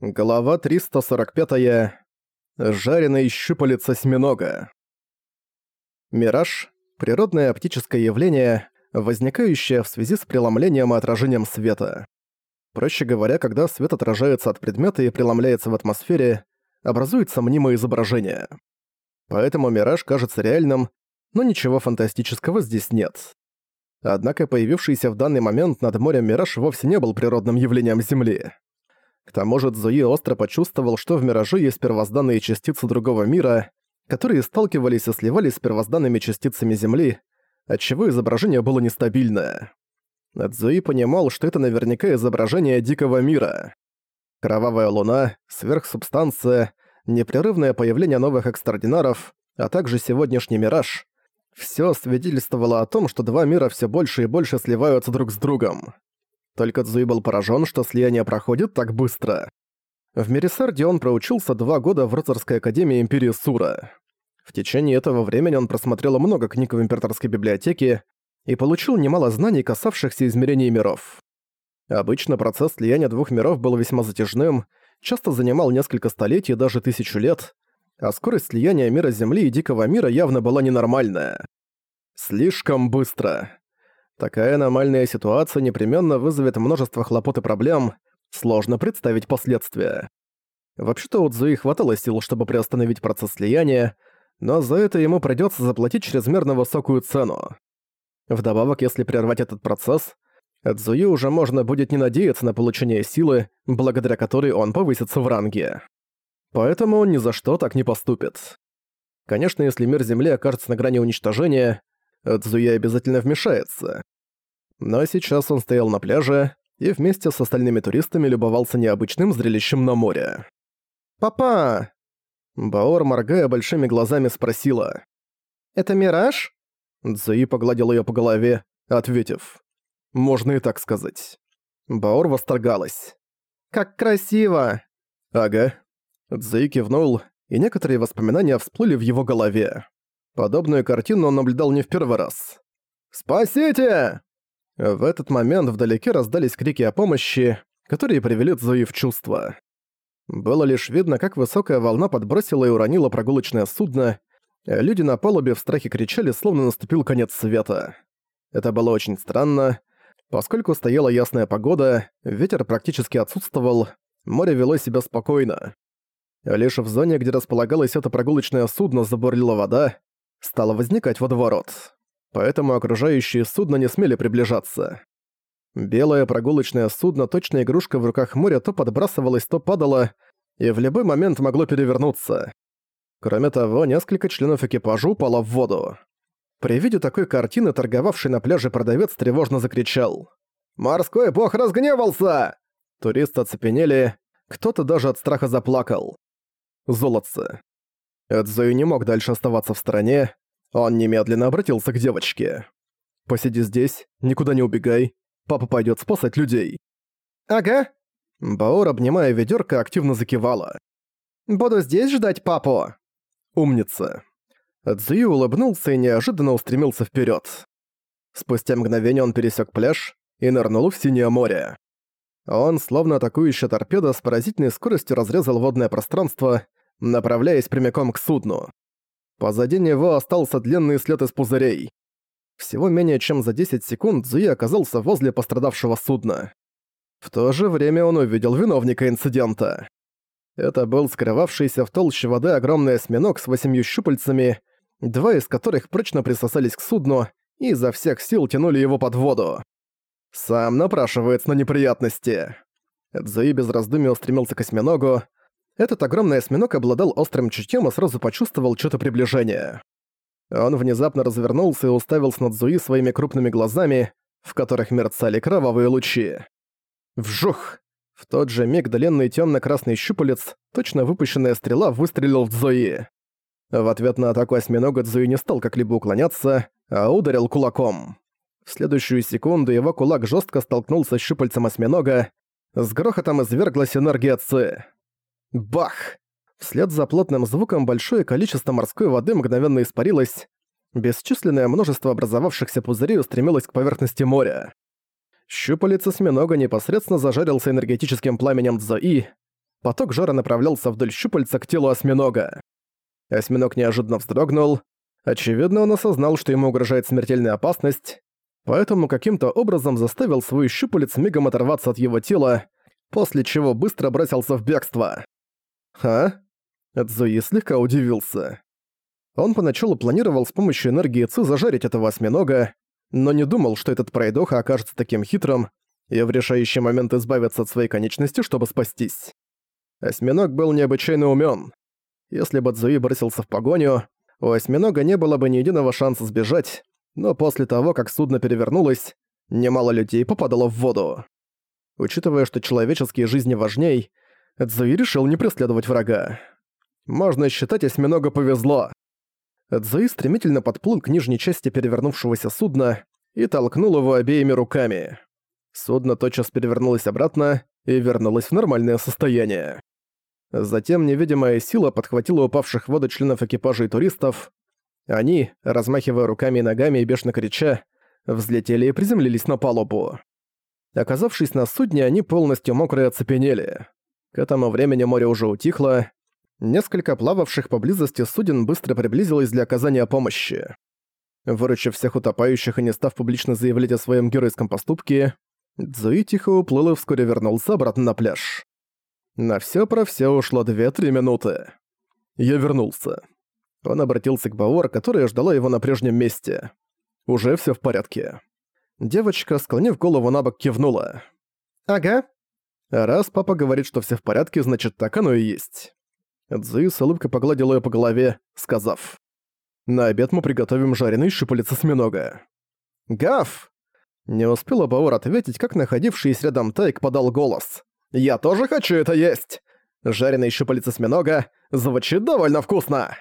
Глава 345. Жареный щупалец осьминога. Мираж – природное оптическое явление, возникающее в связи с преломлением и отражением света. Проще говоря, когда свет отражается от предмета и преломляется в атмосфере, образуется мнимое изображение. Поэтому мираж кажется реальным, но ничего фантастического здесь нет. Однако появившийся в данный момент над морем мираж вовсе не был природным явлением Земли. К тому же Цзуи остро почувствовал, что в мираже есть первозданные частицы другого мира, которые сталкивались и сливались с первозданными частицами Земли, отчего изображение было нестабильное. Цзуи понимал, что это наверняка изображение дикого мира. Кровавая луна, сверхсубстанция, непрерывное появление новых экстраординаров, а также сегодняшний мираж — всё свидетельствовало о том, что два мира всё больше и больше сливаются друг с другом. Только Цзуи был поражен, что слияние проходит так быстро. В Мерисарде он проучился два года в Рыцарской академии Империи Сура. В течение этого времени он просмотрел много книг в императорской библиотеке и получил немало знаний, касавшихся измерений миров. Обычно процесс слияния двух миров был весьма затяжным, часто занимал несколько столетий, даже тысячу лет, а скорость слияния мира Земли и Дикого мира явно была ненормальная. Слишком быстро. Такая аномальная ситуация непременно вызовет множество хлопот и проблем, сложно представить последствия. Вообще-то у Цзуи хватало сил, чтобы приостановить процесс слияния, но за это ему придётся заплатить чрезмерно высокую цену. Вдобавок, если прервать этот процесс, Цзуи уже можно будет не надеяться на получение силы, благодаря которой он повысится в ранге. Поэтому он ни за что так не поступит. Конечно, если мир Земли окажется на грани уничтожения, Цзуя обязательно вмешается. Но сейчас он стоял на пляже и вместе с остальными туристами любовался необычным зрелищем на море. «Папа!» Баор, моргая большими глазами, спросила. «Это мираж?» Цзуи погладил её по голове, ответив. «Можно и так сказать». Баор восторгалась. «Как красиво!» «Ага». Цзуи кивнул, и некоторые воспоминания всплыли в его голове. Подобную картину он наблюдал не в первый раз. «Спасите!» В этот момент вдалеке раздались крики о помощи, которые привели Цзуи в чувство. Было лишь видно, как высокая волна подбросила и уронила прогулочное судно, люди на палубе в страхе кричали, словно наступил конец света. Это было очень странно. Поскольку стояла ясная погода, ветер практически отсутствовал, море вело себя спокойно. Лишь в зоне, где располагалось это прогулочное судно, забурлила вода, стало возникать водоворот. Поэтому окружающие судно не смели приближаться. Белое прогулочное судно, точно игрушка в руках моря, то подбрасывалось, то падало, и в любой момент могло перевернуться. Кроме того, несколько членов экипажа упало в воду. При виде такой картины торговавший на пляже продавец тревожно закричал. «Морской бог разгневался!» Туристы оцепенели, кто-то даже от страха заплакал. Золотце. Эдзою не мог дальше оставаться в стороне, он немедленно обратился к девочке. «Посиди здесь, никуда не убегай, папа пойдет спасать людей». «Ага». Баор, обнимая ведерко, активно закивала. «Буду здесь ждать папу». «Умница». Цзуи улыбнулся и неожиданно устремился вперед. Спустя мгновение он пересек пляж и нырнул в синее море. Он, словно атакующая торпеда, с поразительной скоростью разрезал водное пространство, направляясь прямиком к судну. Позади него остался длинный след из пузырей. Всего менее чем за 10 секунд Зуи оказался возле пострадавшего судна. В то же время он увидел виновника инцидента. Это был скрывавшийся в толще воды огромный осьминог с восемью щупальцами, два из которых прочно присосались к судну и изо всех сил тянули его под воду. Сам напрашивается на неприятности. Цзуи без раздумий устремился к осьминогу, этот огромный осьминог обладал острым чутьем и сразу почувствовал что-то приближение. Он внезапно развернулся и уставился на Цзуи своими крупными глазами, в которых мерцали кровавые лучи. Вжух! В тот же миг длинный темно-красный щупалец, точно выпущенная стрела, выстрелил в Цзуи. В ответ на атаку осьминога Цзуи не стал как-либо уклоняться, а ударил кулаком. В следующую секунду его кулак жестко столкнулся с щупальцем осьминога, с грохотом изверглась энергия Ци. Бах! Вслед за плотным звуком большое количество морской воды мгновенно испарилось. Бесчисленное множество образовавшихся пузырей устремилось к поверхности моря. Щупалец осьминога непосредственно зажарился энергетическим пламенем Цзои. поток жара направлялся вдоль щупальца к телу осьминога. Осьминог неожиданно вздрогнул. Очевидно, он осознал, что ему угрожает смертельная опасность, поэтому каким-то образом заставил свой щупалец мигом оторваться от его тела, после чего быстро бросился в бегство. «Ха?» Цзуи слегка удивился. Он поначалу планировал с помощью энергии Ци зажарить этого осьминога, но не думал, что этот пройдоха окажется таким хитрым и в решающий момент избавиться от своей конечности, чтобы спастись. Осьминог был необычайно умён. Если бы Цзуи бросился в погоню, у осьминога не было бы ни единого шанса сбежать, но после того, как судно перевернулось, немало людей попадало в воду. Учитывая, что человеческие жизни важней, Цзуи решил не преследовать врага. Можно считать, осьминога повезло. Цзуи стремительно подплыл к нижней части перевернувшегося судна и толкнул его обеими руками. Судно тотчас перевернулось обратно и вернулось в нормальное состояние. Затем невидимая сила подхватила упавших в воду членов экипажа и туристов. Они, размахивая руками и ногами и бешено крича, взлетели и приземлились на палубу. Оказавшись на судне, они полностью мокрые оцепенели. К этому времени море уже утихло. Несколько плававших поблизости суден быстро приблизилось для оказания помощи. Выручив всех утопающих и не став публично заявлять о своем геройском поступке, Цзуи тихо уплыл и вскоре вернулся обратно на пляж. На все про все ушло 2-3 минуты. Я вернулся. Он обратился к Баор, которая ждала его на прежнем месте. Уже все в порядке. Девочка, склонив голову на бок, кивнула. «Ага». Раз папа говорит, что все в порядке, значит, так оно и есть. Цзуи с улыбкой погладил ее по голове, сказав. «На обед мы приготовим жареный щупалец осьминога». «Гав!» Не успела Баор ответить, как находившийся рядом Тайк подал голос. «Я тоже хочу это есть! Жареный щупалец осьминога звучит довольно вкусно!»